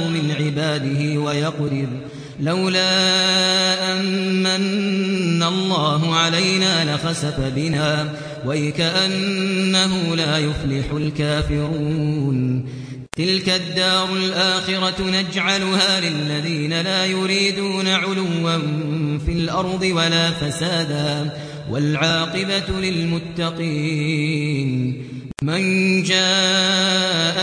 من عباده ويقدر لولا أمن الله علينا لخسف بنا ويكأنه لا يفلح الكافرون. تلك الدار الآخرة نجعلها للذين لا يريدون علوا في الأرض ولا فسادا والعاقبة للمتقين. من